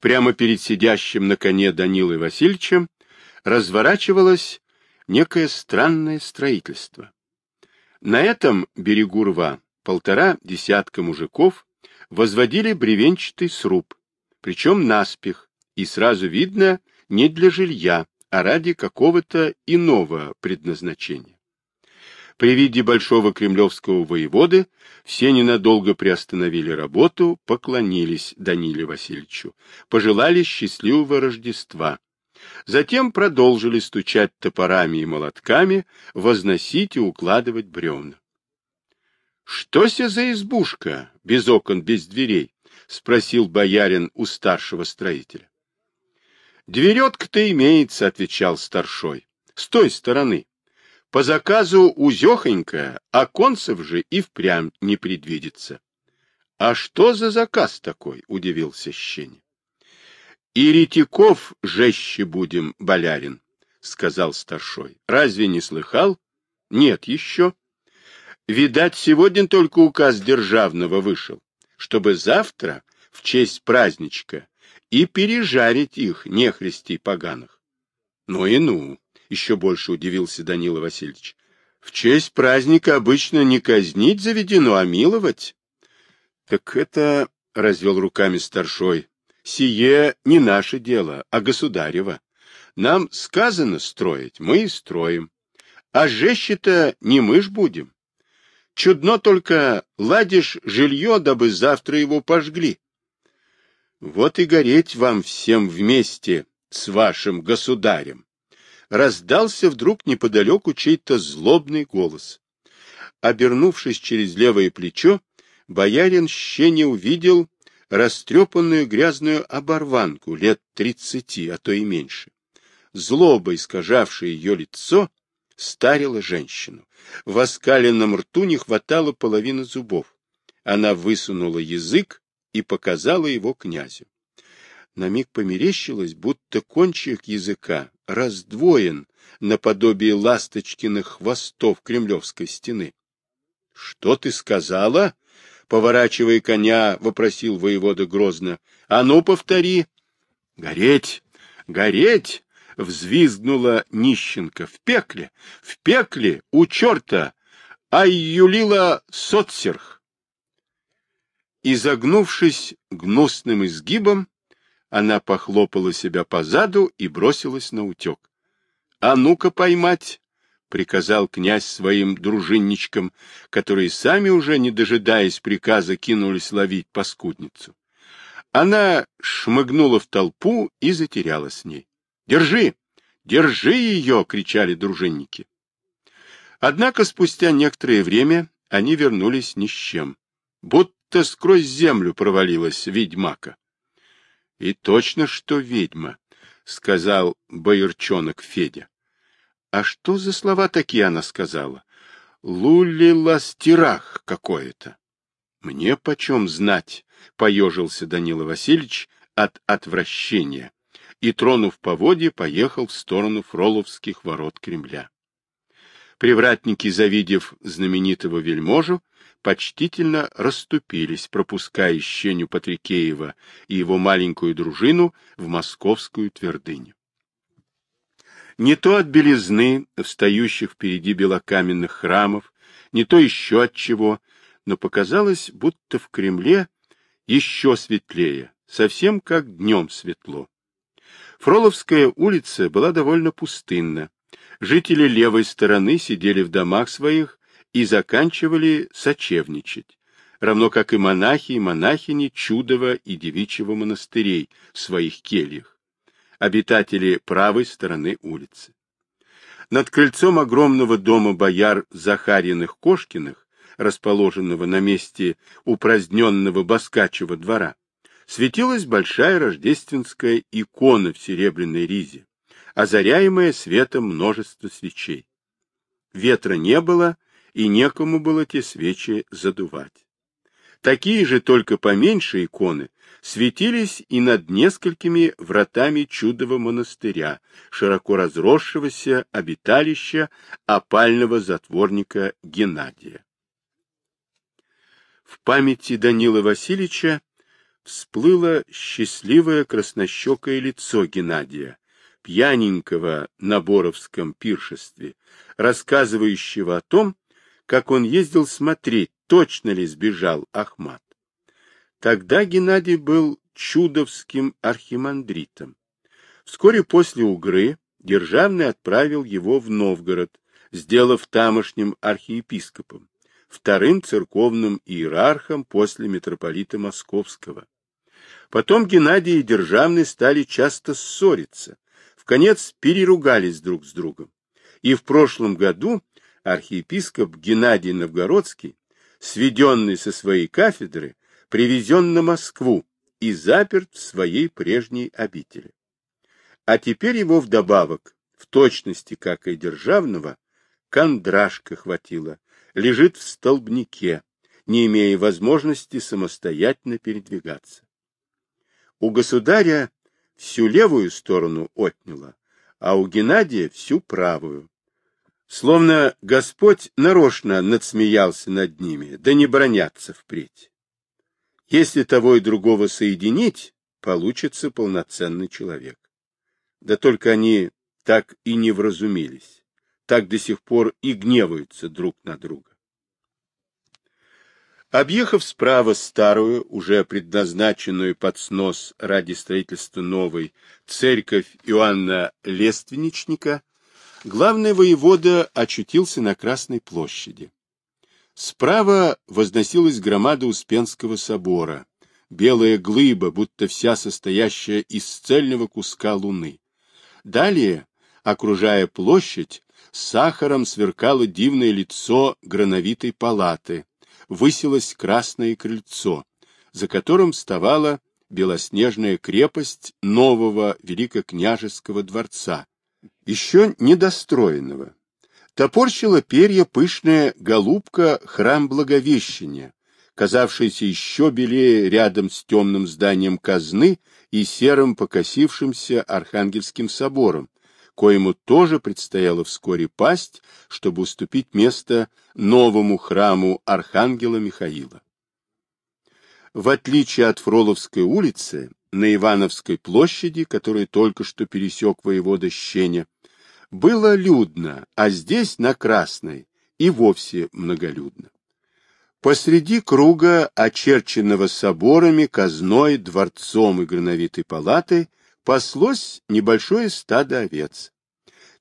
Прямо перед сидящим на коне Данилой Васильевичем разворачивалось некое странное строительство. На этом берегу рва полтора десятка мужиков возводили бревенчатый сруб, причем наспех, и сразу видно не для жилья, а ради какого-то иного предназначения. При виде большого кремлевского воеводы все ненадолго приостановили работу, поклонились Даниле Васильевичу, пожелали счастливого Рождества. Затем продолжили стучать топорами и молотками, возносить и укладывать бревна. — Что се за избушка, без окон, без дверей? — спросил боярин у старшего строителя. — Дверетка-то имеется, — отвечал старшой, — с той стороны. По заказу узехонько, а концев же и впрямь не предвидится. — А что за заказ такой? — удивился Щеня. — И ретиков жеще будем, болярин, — сказал старшой. — Разве не слыхал? — Нет еще. Видать, сегодня только указ державного вышел, чтобы завтра, в честь праздничка, и пережарить их, нехристей поганых. Ну и ну, еще больше удивился Данила Васильевич. В честь праздника обычно не казнить заведено, а миловать. Так это, развел руками старшой, сие не наше дело, а государево. Нам сказано строить, мы и строим. А жеще-то не мы ж будем. Чудно только ладишь жилье, дабы завтра его пожгли. Вот и гореть вам всем вместе с вашим государем. Раздался вдруг неподалеку чей-то злобный голос. Обернувшись через левое плечо, боярин ще не увидел растрепанную грязную оборванку лет тридцати, а то и меньше. Злоба, искажавшая ее лицо, старила женщину. В оскаленном рту не хватало половины зубов. Она высунула язык и показала его князю. На миг померещилось, будто кончик языка раздвоен наподобие ласточкиных хвостов кремлевской стены. — Что ты сказала? — поворачивая коня, вопросил воевода грозно. — А ну, повтори. — Гореть! Гореть! — взвизгнула нищенка. — В пекле! В пекле! У черта! Ай, Юлила Соцсерх! Изогнувшись гнусным изгибом, она похлопала себя по заду и бросилась на утек. — А ну-ка поймать! — приказал князь своим дружинничкам, которые сами уже, не дожидаясь приказа, кинулись ловить паскудницу. Она шмыгнула в толпу и затерялась с ней. — Держи! Держи ее! — кричали дружинники. Однако спустя некоторое время они вернулись ни с чем. Будто сквозь землю провалилась ведьмака. — И точно, что ведьма, — сказал боярчонок Федя. — А что за слова такие она сказала? Лулиластирах какое-то. — Мне почем знать, — поежился Данила Васильевич от отвращения и, тронув поводье, поехал в сторону Фроловских ворот Кремля. Привратники, завидев знаменитого вельможу, почтительно расступились, пропуская Щеню Патрикеева и его маленькую дружину в московскую твердыню. Не то от белизны, встающих впереди белокаменных храмов, не то еще от чего, но показалось, будто в Кремле еще светлее, совсем как днем светло. Фроловская улица была довольно пустынна. Жители левой стороны сидели в домах своих и заканчивали сочевничать, равно как и монахи и монахини Чудова и Девичьего монастырей в своих кельях, обитатели правой стороны улицы. Над крыльцом огромного дома бояр Захариных-Кошкиных, расположенного на месте упраздненного Баскачева двора, светилась большая рождественская икона в серебряной ризе, озаряемая светом множества свечей. Ветра не было, и некому было те свечи задувать. Такие же, только поменьше иконы, светились и над несколькими вратами чудового монастыря, широко разросшегося обиталища опального затворника Геннадия. В памяти Данила Васильевича всплыло счастливое краснощекое лицо Геннадия, пьяненького на Боровском пиршестве, рассказывающего о том, как он ездил смотреть, точно ли сбежал Ахмат. Тогда Геннадий был чудовским архимандритом. Вскоре после Угры Державный отправил его в Новгород, сделав тамошним архиепископом, вторым церковным иерархом после митрополита Московского. Потом Геннадий и Державный стали часто ссориться, конец переругались друг с другом. И в прошлом году архиепископ Геннадий Новгородский, сведенный со своей кафедры, привезен на Москву и заперт в своей прежней обители. А теперь его вдобавок, в точности, как и державного, кондрашка хватило, лежит в столбнике, не имея возможности самостоятельно передвигаться. У государя всю левую сторону отняло, а у Геннадия всю правую. Словно Господь нарочно надсмеялся над ними, да не бронятся впредь. Если того и другого соединить, получится полноценный человек. Да только они так и не вразумились, так до сих пор и гневаются друг на друга. Объехав справа старую, уже предназначенную под снос ради строительства новой, церковь Иоанна Лественничника, главный воевода очутился на Красной площади. Справа возносилась громада Успенского собора, белая глыба, будто вся состоящая из цельного куска луны. Далее, окружая площадь, сахаром сверкало дивное лицо грановитой палаты, высилось красное крыльцо, за которым вставала белоснежная крепость нового великокняжеского дворца, еще недостроенного. Топорщила перья пышная голубка храм Благовещения, казавшийся еще белее рядом с темным зданием казны и серым покосившимся Архангельским собором, коему тоже предстояло вскоре пасть, чтобы уступить место новому храму Архангела Михаила. В отличие от Фроловской улицы, на Ивановской площади, которую только что пересек воевода Щеня, было людно, а здесь, на Красной, и вовсе многолюдно. Посреди круга, очерченного соборами, казной, дворцом и грановитой палатой, паслось небольшое стадо овец.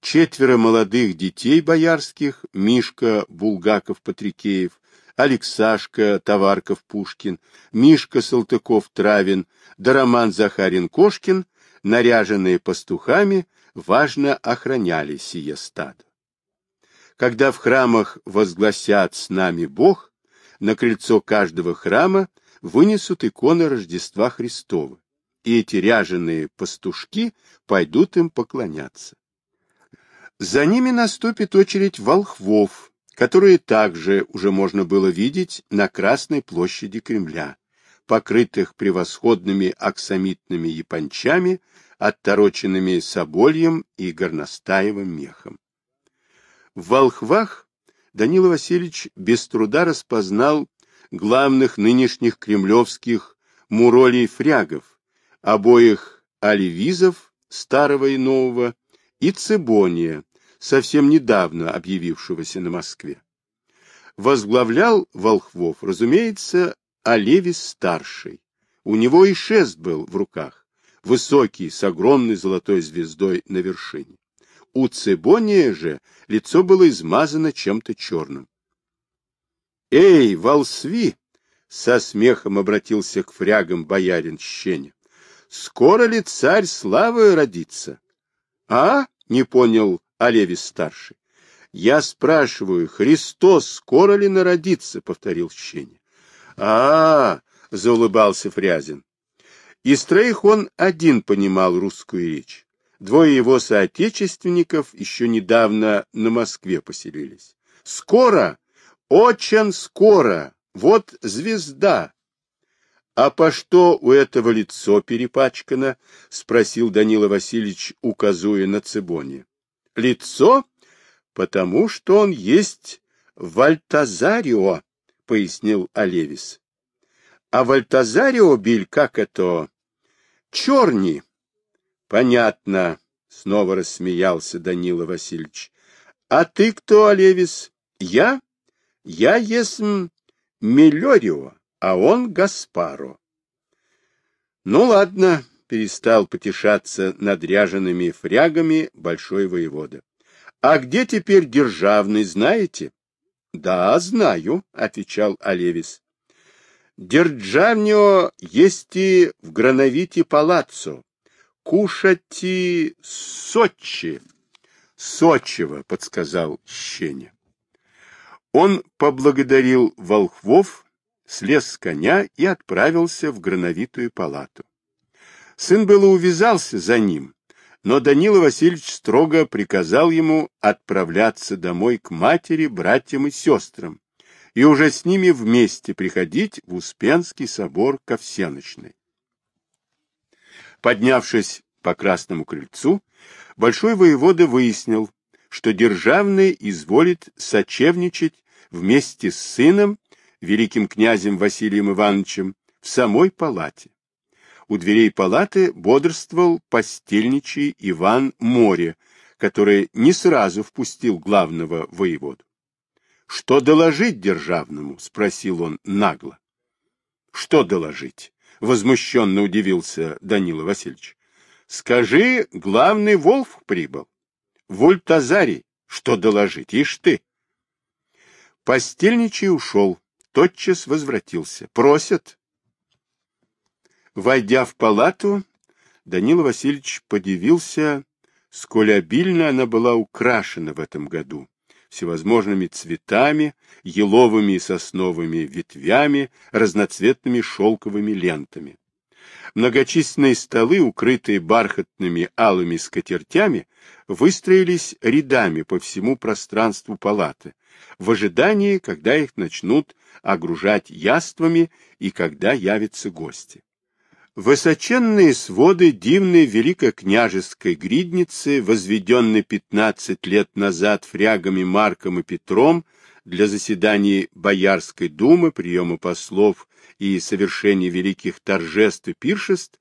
Четверо молодых детей боярских, Мишка Булгаков-Патрикеев, Алексашка Товарков-Пушкин, Мишка Салтыков-Травин да Роман Захарин-Кошкин, наряженные пастухами, важно охраняли сие стадо. Когда в храмах возгласят «С нами Бог», на крыльцо каждого храма вынесут иконы Рождества Христова, и эти ряженые пастушки пойдут им поклоняться. За ними наступит очередь волхвов, которые также уже можно было видеть на Красной площади Кремля, покрытых превосходными аксамитными япончами, оттороченными собольем и горностаевым мехом. В волхвах Данила Васильевич без труда распознал главных нынешних кремлевских муролей-фрягов, обоих оливизов, старого и нового, и Цибония, совсем недавно объявившегося на Москве. Возглавлял Волхвов, разумеется, Олевис-старший. У него и шест был в руках, высокий, с огромной золотой звездой на вершине. У Цибония же лицо было измазано чем-то черным. — Эй, волсви! — со смехом обратился к фрягам боярин Щеня. — Скоро ли царь славы родится? — А? — не понял Олевис-старший. — Я спрашиваю, Христос скоро ли народится? — повторил Щеня. — А, — заулыбался Фрязин. Из троих он один понимал русскую речь. Двое его соотечественников еще недавно на Москве поселились. — Скоро! Очень скоро! Вот звезда! — А по что у этого лицо перепачкано? — спросил Данила Васильевич, указуя на Цибоне. — Лицо? Потому что он есть Вальтазарио, — пояснил Олевис. — А Вальтазарио биль, как это? Черни. Понятно, снова рассмеялся Данила Васильевич. А ты кто, Олевис? Я? Я есм Меллорио, а он Гаспаро. Ну ладно, перестал потешаться над ряжеными фрягами большой воевода. А где теперь державный, знаете? Да, знаю, отвечал Олевис. Державньо есть и в Грановите палаццо, кушати Сочи. Сочево, подсказал Щеня. Он поблагодарил волхвов, слез с коня и отправился в Грановитую палату. Сын было увязался за ним, но Данила Васильевич строго приказал ему отправляться домой к матери, братьям и сестрам, и уже с ними вместе приходить в Успенский собор ко всеночной. Поднявшись по Красному крыльцу, большой воевода выяснил, что державный изволит сочевничать вместе с сыном, великим князем Василием Ивановичем, в самой палате у дверей палаты бодрствовал постельничий Иван Море, который не сразу впустил главного воеводу. — Что доложить державному? — спросил он нагло. — Что доложить? — возмущенно удивился Данила Васильевич. — Скажи, главный Волф прибыл. — Вольтазарий, что доложить? Ишь ты! Постельничий ушел, тотчас возвратился. Просят, Войдя в палату, Данила Васильевич подивился, сколь обильно она была украшена в этом году всевозможными цветами, еловыми и сосновыми ветвями, разноцветными шелковыми лентами. Многочисленные столы, укрытые бархатными алыми скатертями, выстроились рядами по всему пространству палаты, в ожидании, когда их начнут огружать яствами и когда явятся гости. Высоченные своды дивной великокняжеской гридницы, возведенной 15 лет назад фрягами Марком и Петром для заседаний Боярской думы, приема послов и совершения великих торжеств и пиршеств,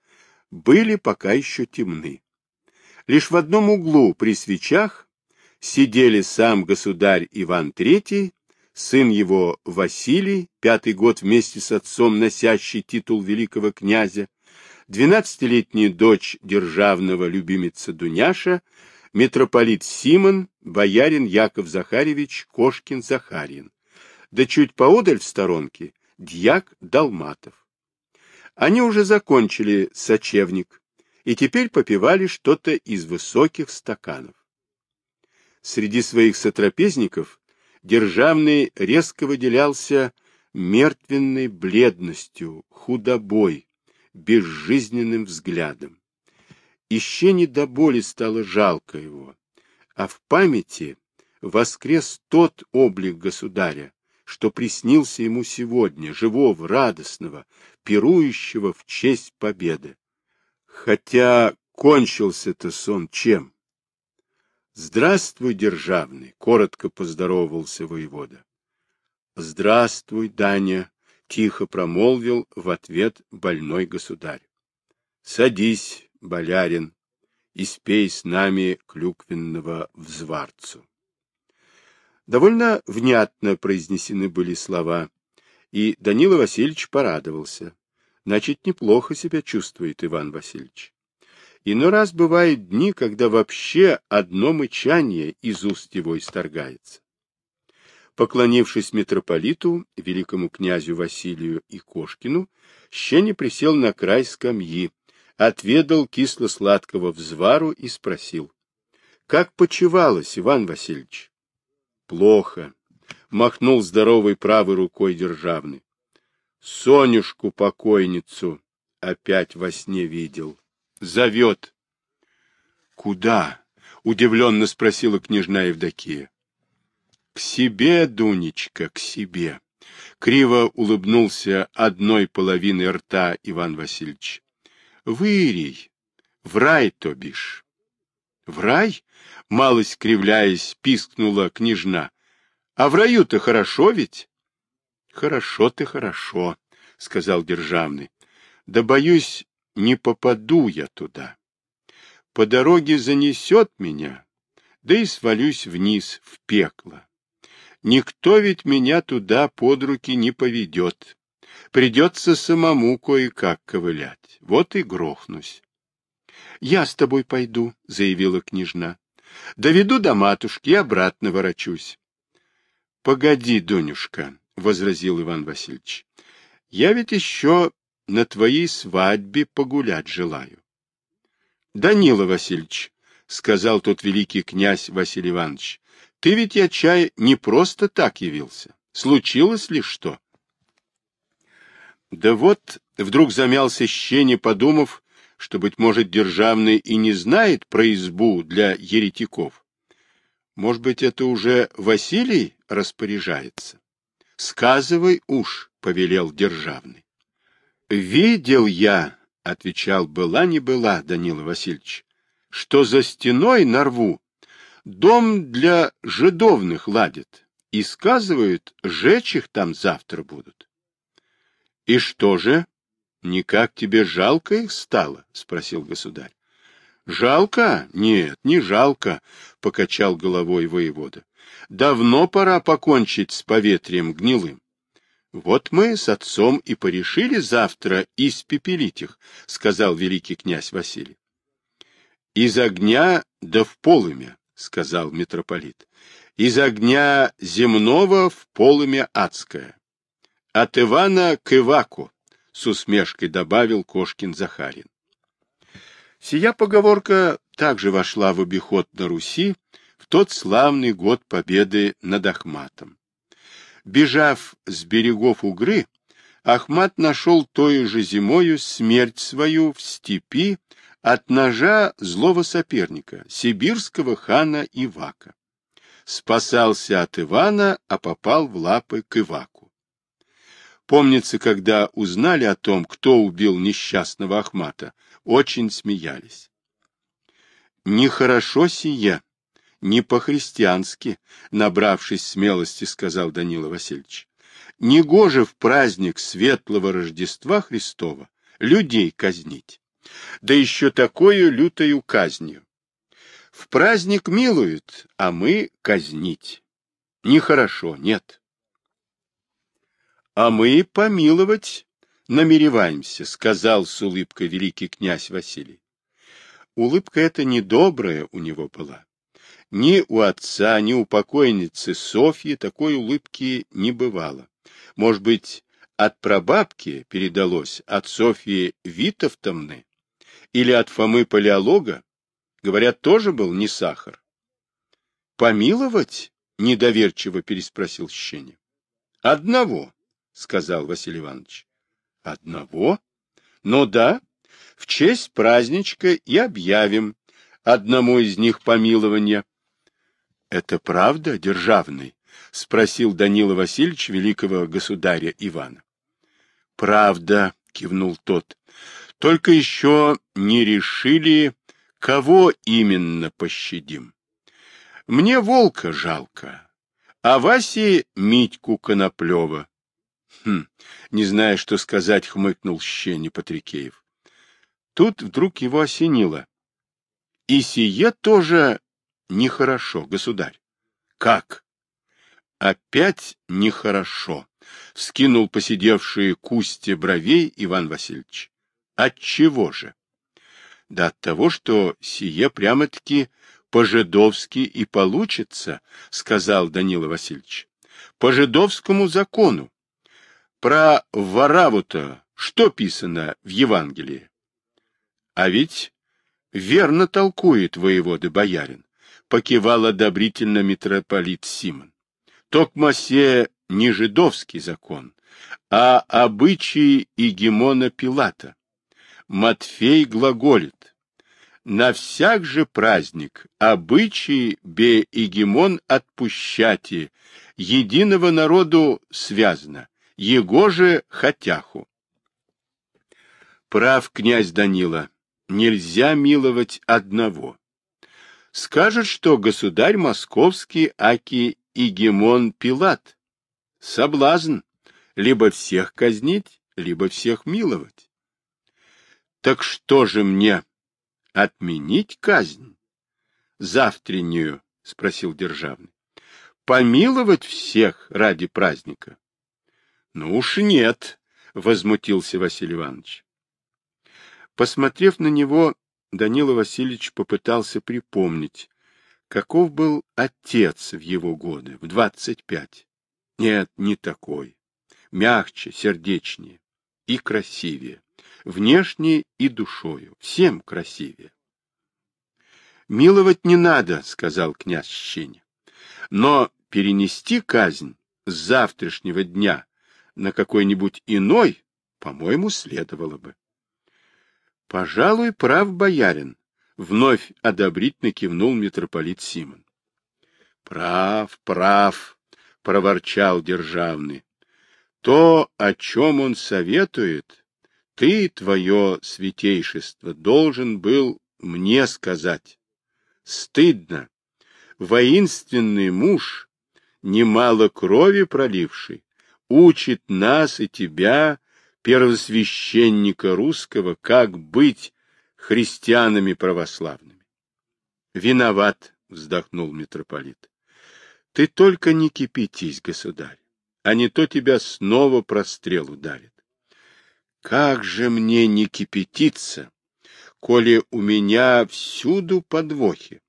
были пока еще темны. Лишь в одном углу при свечах сидели сам государь Иван III, сын его Василий, пятый год вместе с отцом носящий титул великого князя, двенадцатилетняя дочь державного любимица Дуняша, митрополит Симон, боярин Яков Захаревич Кошкин-Захарин, да чуть поодаль в сторонке дьяк Долматов. Они уже закончили сочевник и теперь попивали что-то из высоких стаканов. Среди своих сотрапезников Державный резко выделялся мертвенной бледностью, худобой, безжизненным взглядом. Ищение до боли стало жалко его, а в памяти воскрес тот облик государя, что приснился ему сегодня, живого, радостного, пирующего в честь победы. Хотя кончился-то сон чем? «Здравствуй, державный!» — коротко поздоровался воевода. «Здравствуй, Даня!» — тихо промолвил в ответ больной государь. — Садись, болярин, и спей с нами клюквенного взварцу. Довольно внятно произнесены были слова, и Данила Васильевич порадовался. Значит, неплохо себя чувствует Иван Васильевич. Иной раз бывают дни, когда вообще одно мычание из уст его исторгается. Поклонившись митрополиту, великому князю Василию и Кошкину, Щеня присел на край скамьи, отведал кисло-сладкого взвару и спросил. — Как почевалось, Иван Васильевич? — Плохо. Махнул здоровой правой рукой державный. — Сонюшку покойницу опять во сне видел. Зовет. — Куда? — удивленно спросила княжна Евдокия. К себе, Дунечка, к себе. Криво улыбнулся одной половиной рта Иван Васильевич. Вырий, в рай, то бишь. В рай? Малость кривляясь, пискнула княжна. А в раю-то хорошо ведь? Хорошо ты, хорошо, — сказал Державный. — Да, боюсь, не попаду я туда. По дороге занесет меня, да и свалюсь вниз, в пекло. Никто ведь меня туда под руки не поведет. Придется самому кое-как ковылять. Вот и грохнусь. — Я с тобой пойду, — заявила княжна. — Доведу до матушки и обратно ворочусь. — Погоди, Дунюшка, — возразил Иван Васильевич. — Я ведь еще на твоей свадьбе погулять желаю. — Данила Васильевич, — сказал тот великий князь Василий Иванович, — ты ведь, я чай, не просто так явился. Случилось ли что? Да вот, вдруг замялся Щене, подумав, что, быть может, Державный и не знает про избу для еретиков. Может быть, это уже Василий распоряжается? — Сказывай уж, — повелел Державный. — Видел я, — отвечал, — была не была, Данила Васильевич, — что за стеной на рву дом для жидовных ладят, и, сказывают, жечь их там завтра будут. — И что же? Никак тебе жалко их стало? — спросил государь. — Жалко? Нет, не жалко, — покачал головой воевода. — Давно пора покончить с поветрием гнилым. Вот мы с отцом и порешили завтра испепелить их, — сказал великий князь Василий. — Из огня да в полымя, — сказал митрополит. — Из огня земного в полымя адское. От Ивана к Иваку, — с усмешкой добавил Кошкин Захарин. Сия поговорка также вошла в обиход на Руси в тот славный год победы над Ахматом. Бежав с берегов Угры, Ахмат нашел той же зимою смерть свою в степи от ножа злого соперника, сибирского хана Ивака. Спасался от Ивана, а попал в лапы к Иваку. Помнится, когда узнали о том, кто убил несчастного Ахмата, очень смеялись. «Нехорошо сие, не по-христиански», — набравшись смелости, сказал Данила Васильевич. «Негоже в праздник светлого Рождества Христова людей казнить, да еще такую лютою казнью. В праздник милуют, а мы казнить. Нехорошо, нет». — А мы помиловать намереваемся, — сказал с улыбкой великий князь Василий. Улыбка эта недобрая у него была. Ни у отца, ни у покойницы Софьи такой улыбки не бывало. Может быть, от прабабки передалось, от Софьи Витовтовны или от Фомы Палеолога, говорят, тоже был не сахар. «Помиловать?» — недоверчиво переспросил Щеня. «Одного», — сказал Василий Иванович. — Одного? — Ну да, в честь праздничка и объявим одному из них помилование. — Это правда, державный? — спросил Данила Васильевич великого государя Ивана. — Правда, — кивнул тот. — Только еще не решили, кого именно пощадим. Мне волка жалко, а Васе Митьку Коноплева. Хм, не зная, что сказать, хмыкнул Щеня Патрикеев. Тут вдруг его осенило. И сие тоже нехорошо, государь. Как? Опять нехорошо, скинул посидевшие кусти бровей Иван Васильевич. От чего же? Да от того, что сие прямо-таки по-жидовски и получится, сказал Данила Васильевич. По жидовскому закону. Про Вараву-то что писано в Евангелии? А ведь верно толкует воевода боярин, покивал одобрительно митрополит Симон. Токмасе не жидовский закон, а обычаи Игемона Пилата. Матфей глаголит. На всяк же праздник обычаи бе Игемон отпущати, единого народу связано, его же хотяху. Прав князь Данила, нельзя миловать одного. Скажет, что государь московский Аки Игемон Пилат. Соблазн, либо всех казнить, либо всех миловать. Так что же мне, отменить казнь? Завтреннюю, спросил Державный. Помиловать всех ради праздника? Ну уж нет, возмутился Василий Иванович. Посмотрев на него, Данила Васильевич попытался припомнить, каков был отец в его годы, в двадцать пять. Нет, не такой. Мягче, сердечнее и красивее. Внешне и душою. Всем красивее. «Миловать не надо», — сказал князь Щеня. «Но перенести казнь с завтрашнего дня на какой-нибудь иной, по-моему, следовало бы». «Пожалуй, прав боярин», — вновь одобрительно кивнул митрополит Симон. «Прав, прав», — проворчал державный. «То, о чем он советует, ты, твое святейшество, должен был мне сказать. Стыдно. Воинственный муж, немало крови проливший, учит нас и тебя, первосвященника русского, как быть христианами православными. Виноват, вздохнул митрополит. Ты только не кипятись, государь, а не то тебя снова прострел ударит. Как же мне не кипятиться, коли у меня всюду подвохи?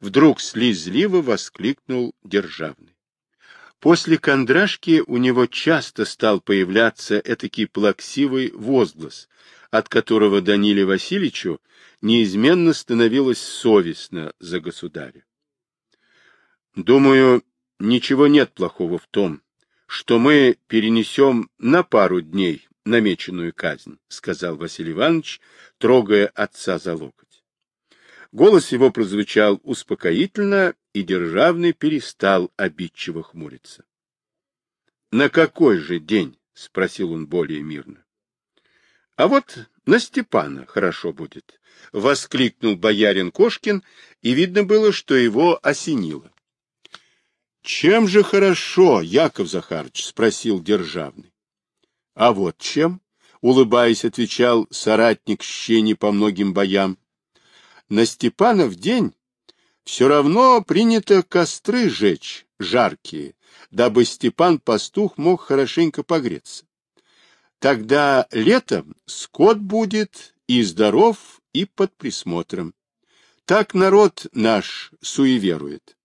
Вдруг слезливо воскликнул державный. После кондрашки у него часто стал появляться этакий плаксивый возглас, от которого Даниле Васильевичу неизменно становилось совестно за государя. Думаю, ничего нет плохого в том, что мы перенесем на пару дней намеченную казнь, сказал Василий Иванович, трогая отца за локоть. Голос его прозвучал успокоительно, и Державный перестал обидчиво хмуриться. — На какой же день? — спросил он более мирно. А вот на Степана хорошо будет, — воскликнул боярин Кошкин, и видно было, что его осенило. — Чем же хорошо, Яков Захарович? — спросил Державный. — А вот чем, — улыбаясь, отвечал соратник щени по многим боям. — На Степана в день все равно принято костры жечь, жаркие, дабы Степан-пастух мог хорошенько погреться. Тогда летом скот будет и здоров, и под присмотром. Так народ наш суеверует.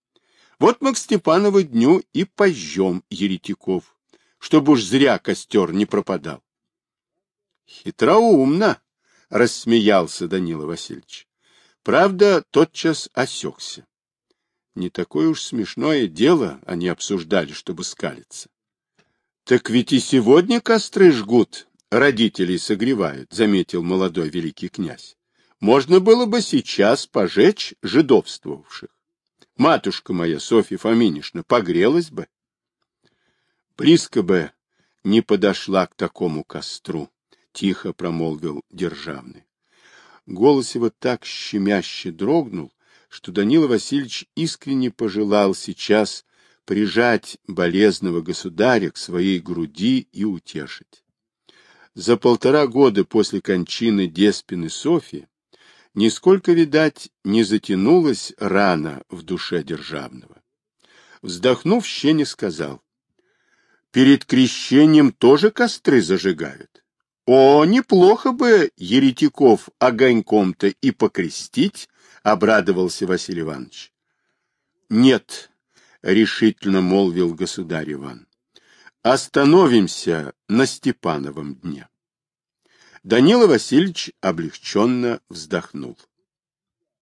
Вот мы к Степанову дню и пожжем еретиков, чтобы уж зря костер не пропадал. Хитроумно, — рассмеялся Данила Васильевич. Правда, тотчас осекся. Не такое уж смешное дело они обсуждали, чтобы скалиться. Так ведь и сегодня костры жгут, родителей согревают, заметил молодой великий князь. Можно было бы сейчас пожечь жидовствовавших. Матушка моя, Софья Фоминишна, погрелась бы. Близко бы не подошла к такому костру, тихо промолвил державный. Голос его так щемяще дрогнул, что Данила Васильевич искренне пожелал сейчас прижать болезного государя к своей груди и утешить. За полтора года после кончины Деспины Софьи нисколько, видать, не затянулась рана в душе державного. Вздохнув, Щеня сказал, «Перед крещением тоже костры зажигают. О, неплохо бы еретиков огоньком-то и покрестить», — обрадовался Василий Иванович. «Нет», — решительно молвил государь Иван. «Остановимся на Степановом дне». Данила Васильевич облегченно вздохнул.